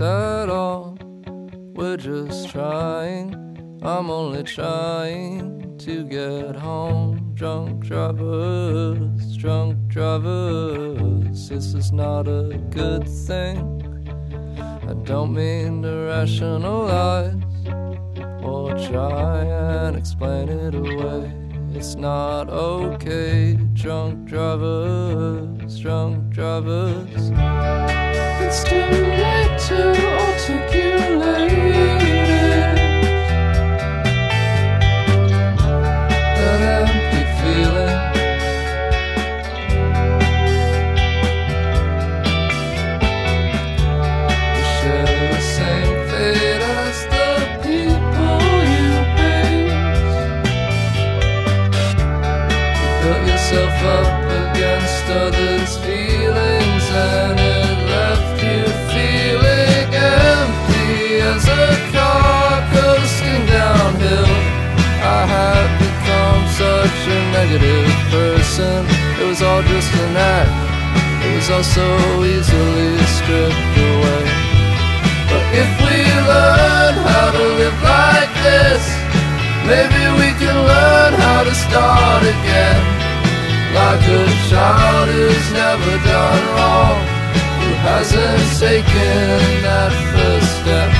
at all. We're just trying. I'm only trying to get home. Drunk drivers, drunk drivers. This is not a good thing. I don't mean to rationalize or try and explain it away. It's not okay. Drunk drivers, drunk drivers. It's too late to articulate it. Had become such a negative person. It was all just an act. It was all so easily stripped away. But if we learn how to live like this, maybe we can learn how to start again. Like a child who's never done wrong, who hasn't taken that first step.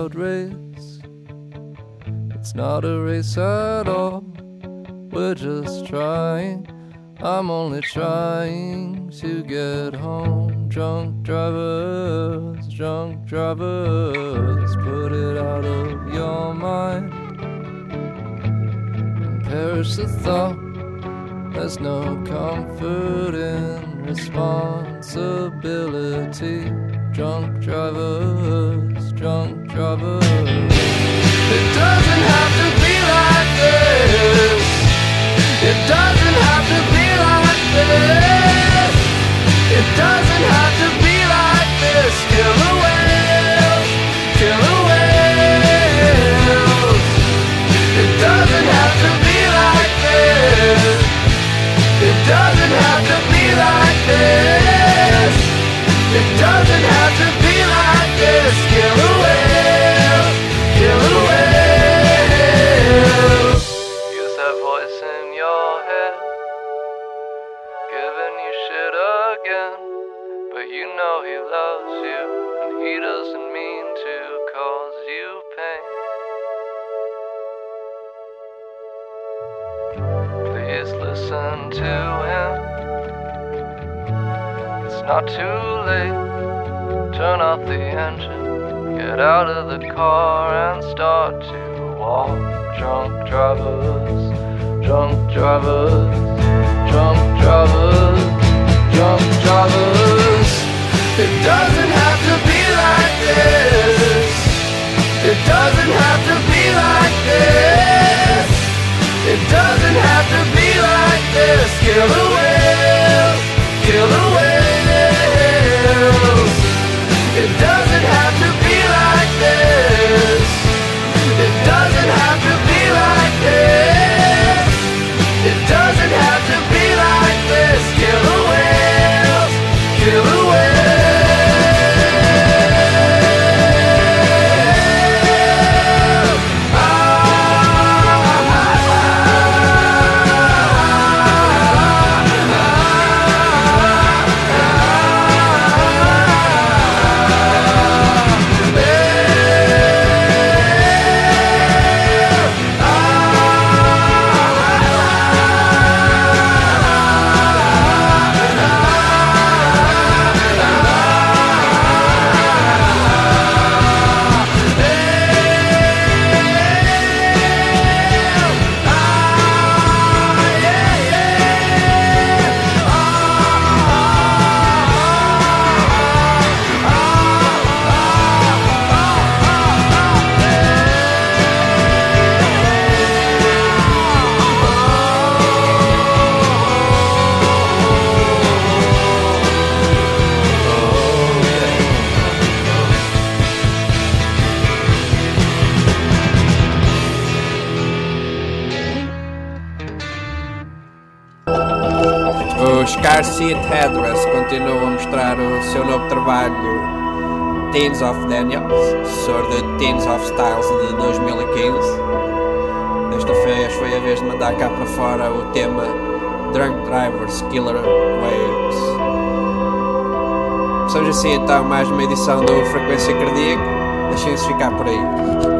Proud race, it's not a race at all. We're just trying. I'm only trying to get home. Drunk drivers, drunk drivers, put it out of your mind. And perish the thought. There's no comfort in responsibility. Drunk drivers, drunk drivers. It doesn't have to be like this. It doesn't have to be like this. It doesn't have to be like this. Killer whales, killer whales. It doesn't have to be like this. It doesn't have to be like this. It doesn't have to listen to him. It's not too late. Turn off the engine, get out of the car and start to walk. Drunk drivers, drunk drivers, drunk drivers, drunk drivers. It doesn't have to be like this. It doesn't have to be like this. It doesn't have to be like this. Killer whales, Scarseed Headrest continua a mostrar o seu novo trabalho Teens of Daniels, sobre Teens of Styles de 2015. Desta vez foi a vez de mandar cá para fora o tema Drunk Drivers Killer Waves. Somos assim então mais uma edição do Frequência Cardíaca. Deixem-se ficar por aí.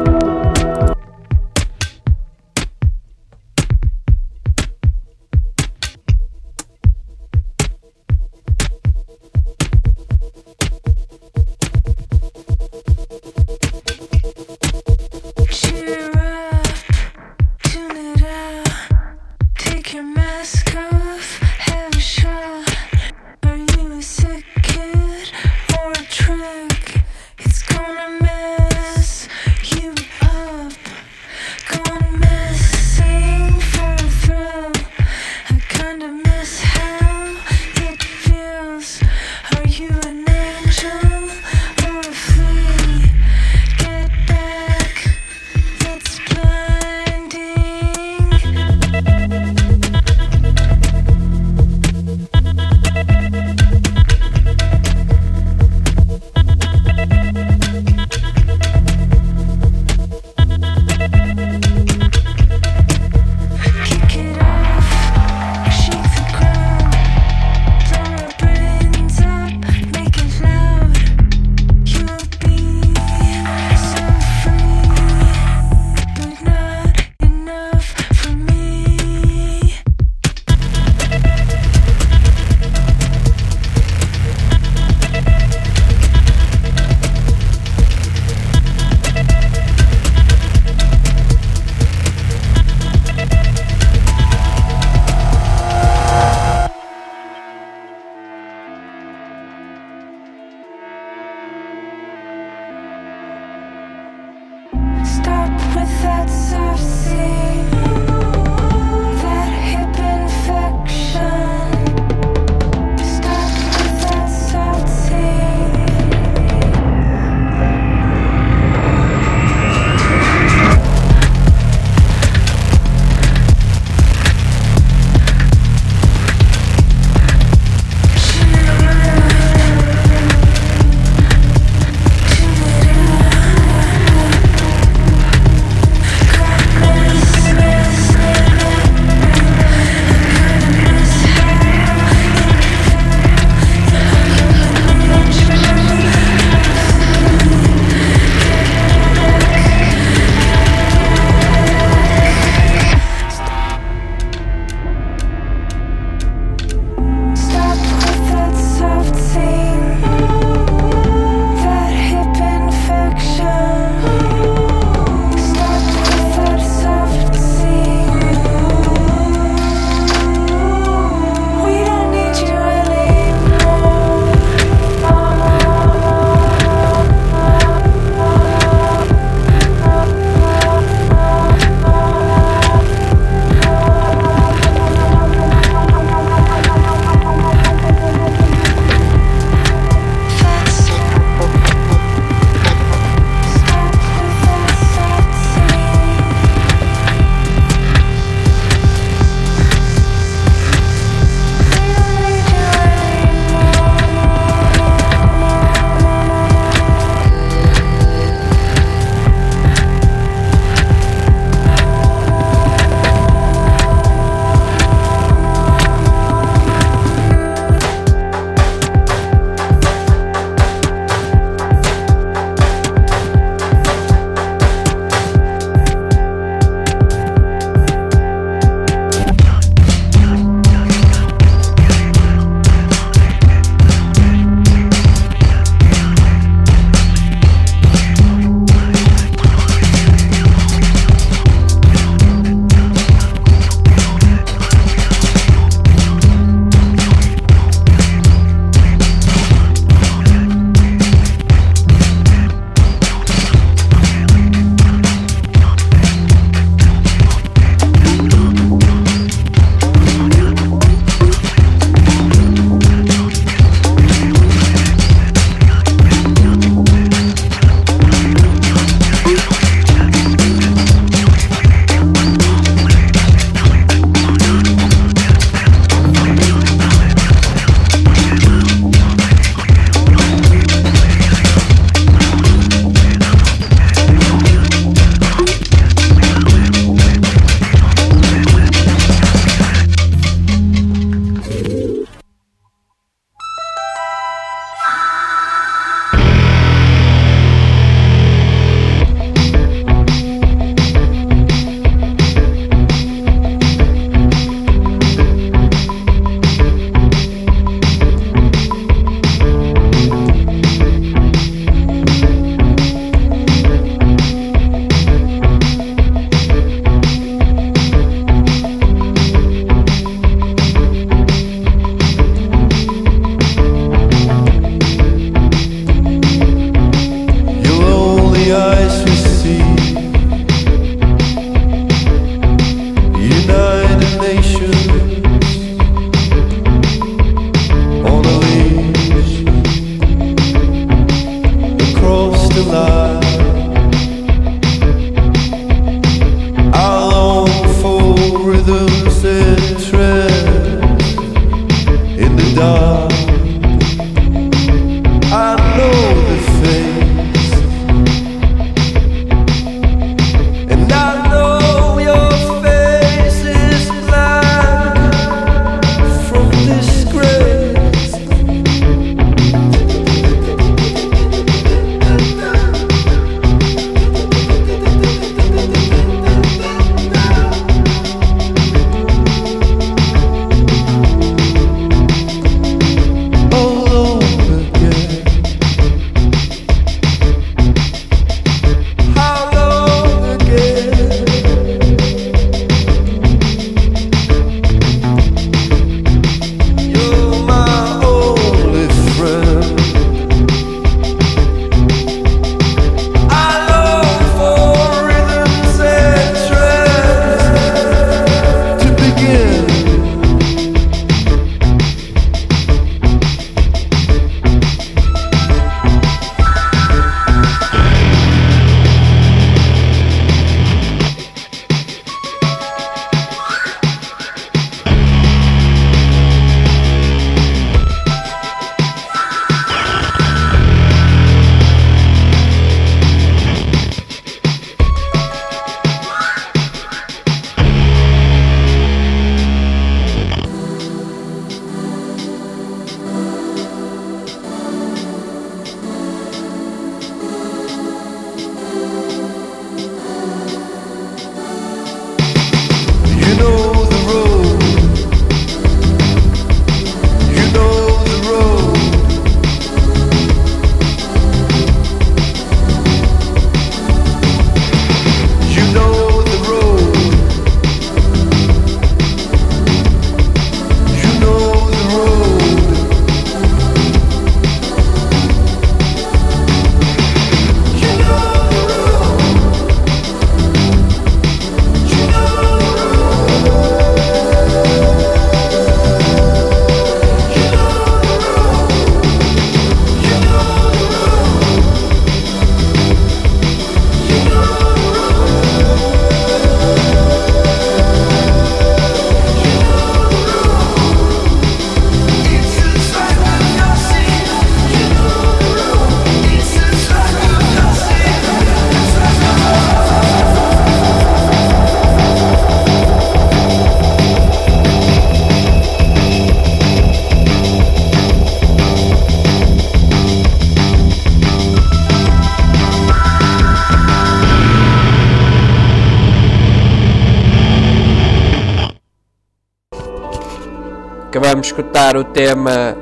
O tema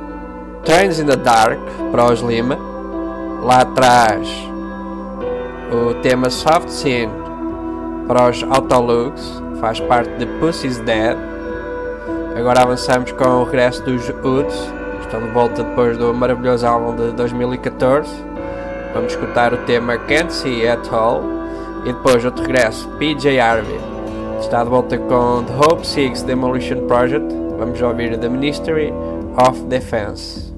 Trains in the Dark para os Lima. Lá atrás o tema Soft Scene para os Autolux, faz parte de Pussy's Dead. Agora avançamos com o regresso dos Woods, estão de volta depois do maravilhoso álbum de 2014. Vamos escutar o tema Can't See At All e depois outro regresso, PJ Harvey. Está de volta com The Hope Six Demolition Project. Vamos ouvir The Ministry of Defense.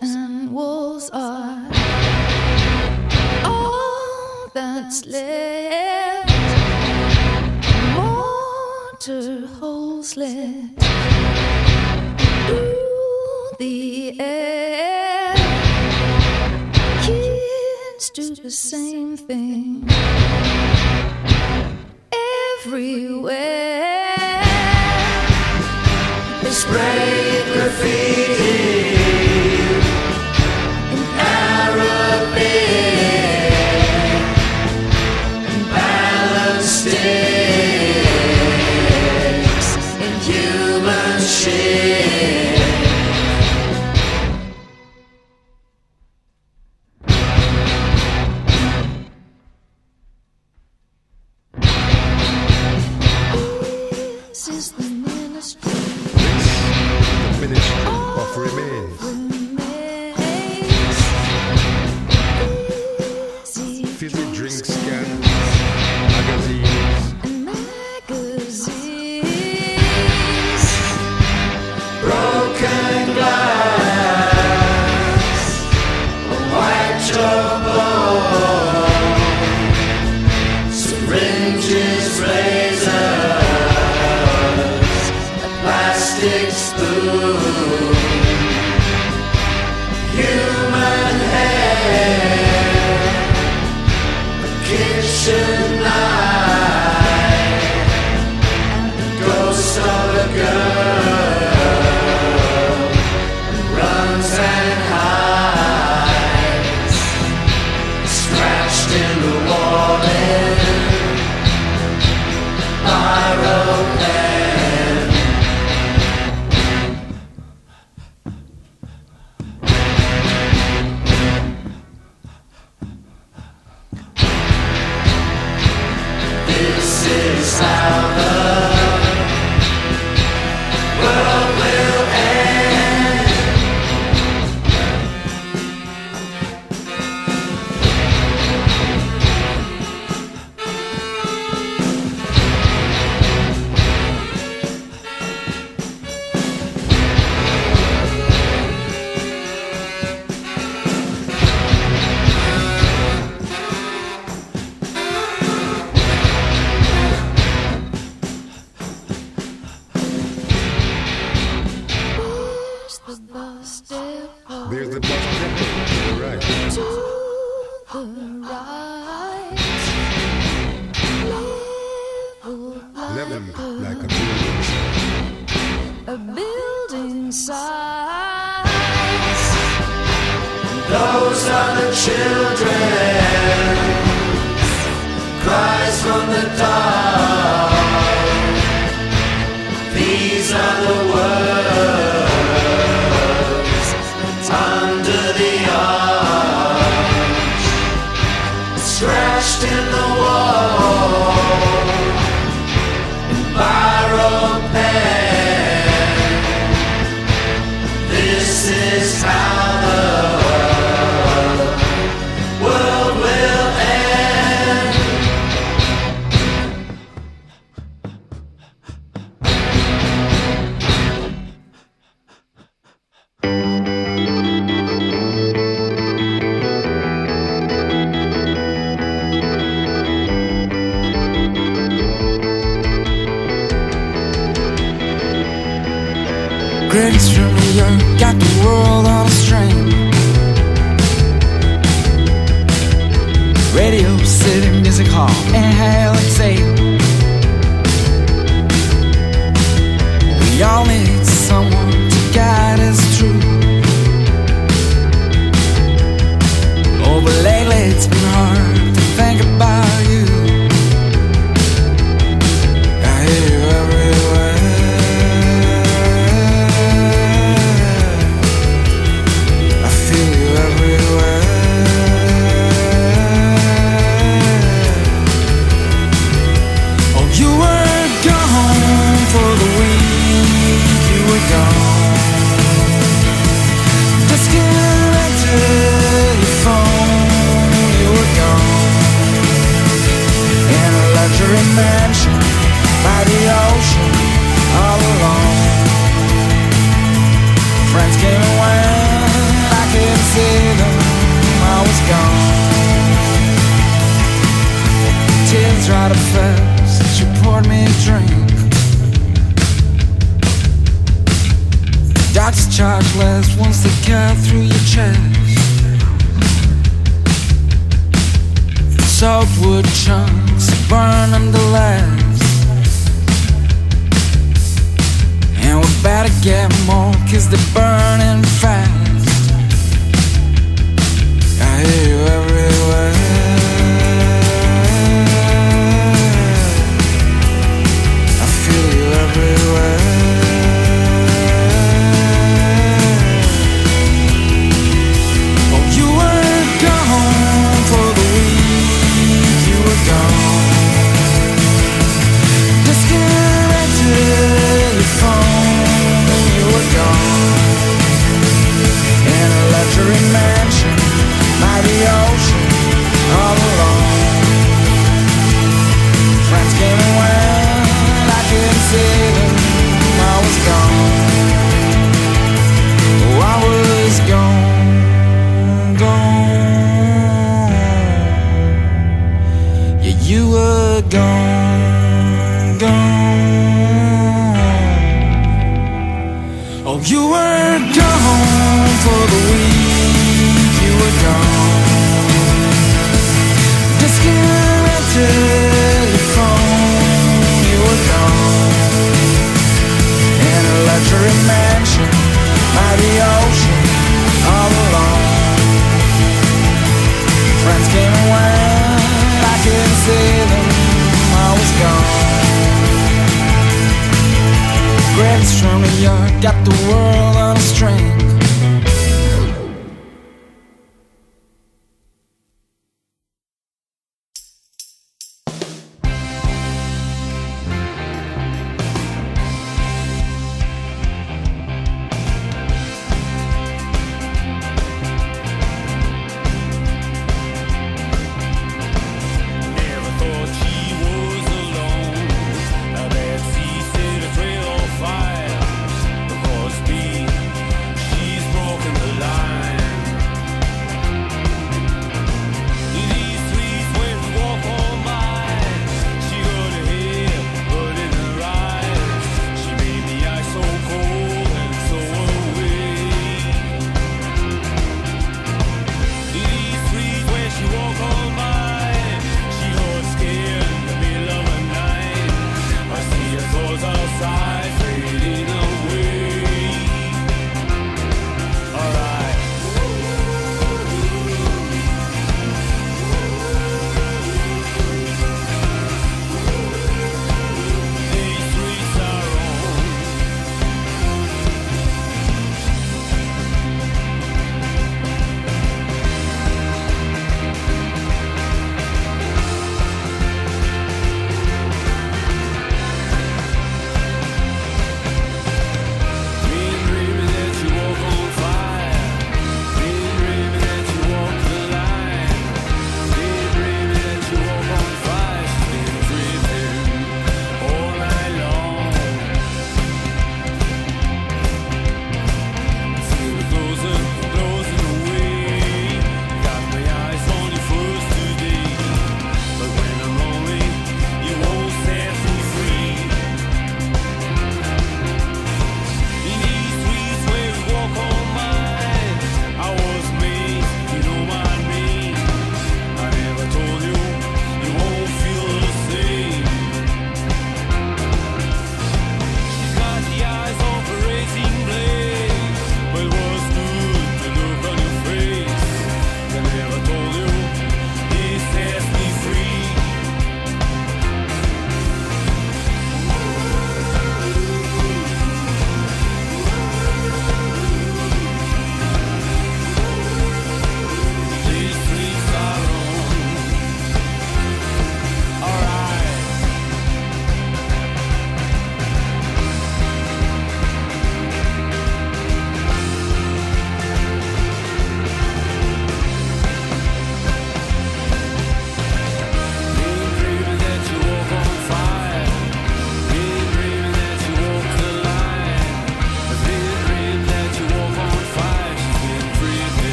and walls are all that's left. Water holes left through the air. Kids do the same thing everywhere. They spray graffiti. lost in the cut through your chest. Softwood chunks burn under last. And we better get more, cause they're burning fast. I hear you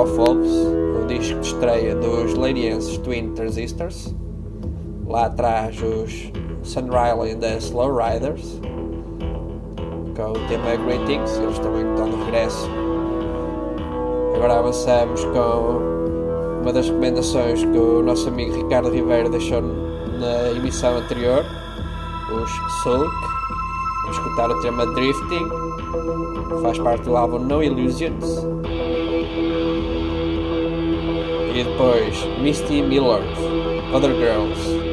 of Wolves, o disco de estreia dos Ladienses Twin Transistors. Lá atrás os Sunrise and the Slow Riders, com o tema Greetings, eles também estão de regresso. Agora avançamos com uma das recomendações que o nosso amigo Ricardo Ribeiro deixou na emissão anterior, os Sulk. Vamos escutar o tema Drifting, faz parte do álbum No Illusions. Depois Misty Miller, Other Girls.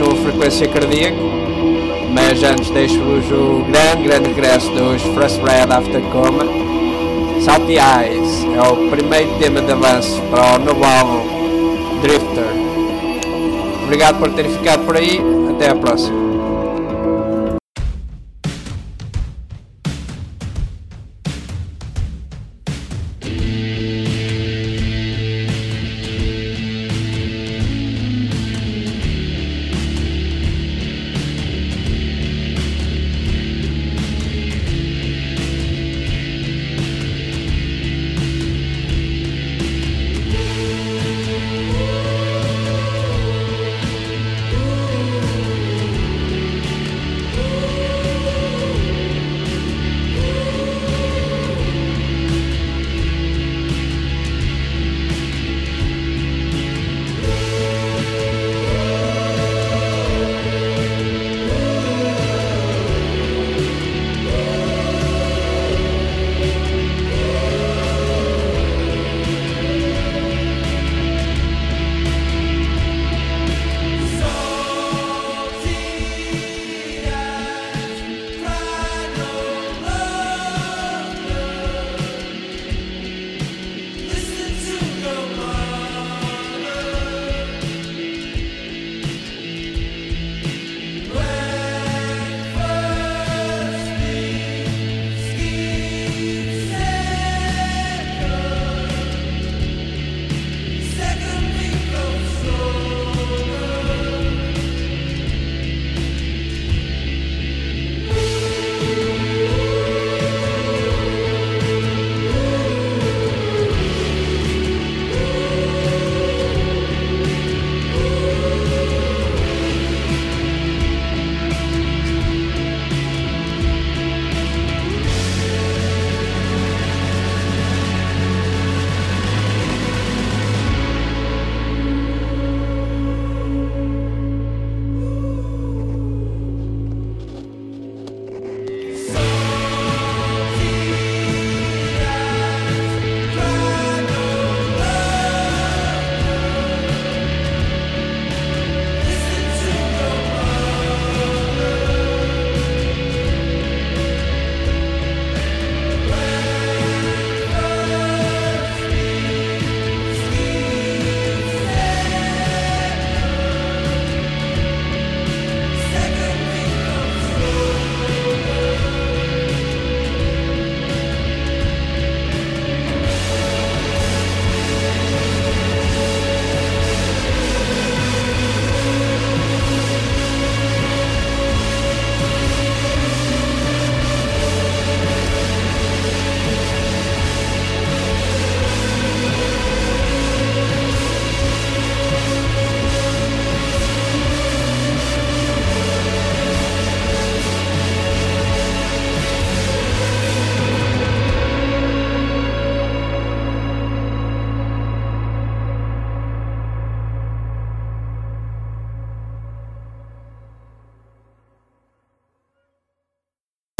Mais frequência cardíaca. Mas antes deixo-vos o grande, grande regresso dos First Red After Coma. Salty Eyes é o primeiro tema de avanço para o novo álbum Drifter. Obrigado por terem ficado por aí. Até a próxima.